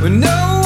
When no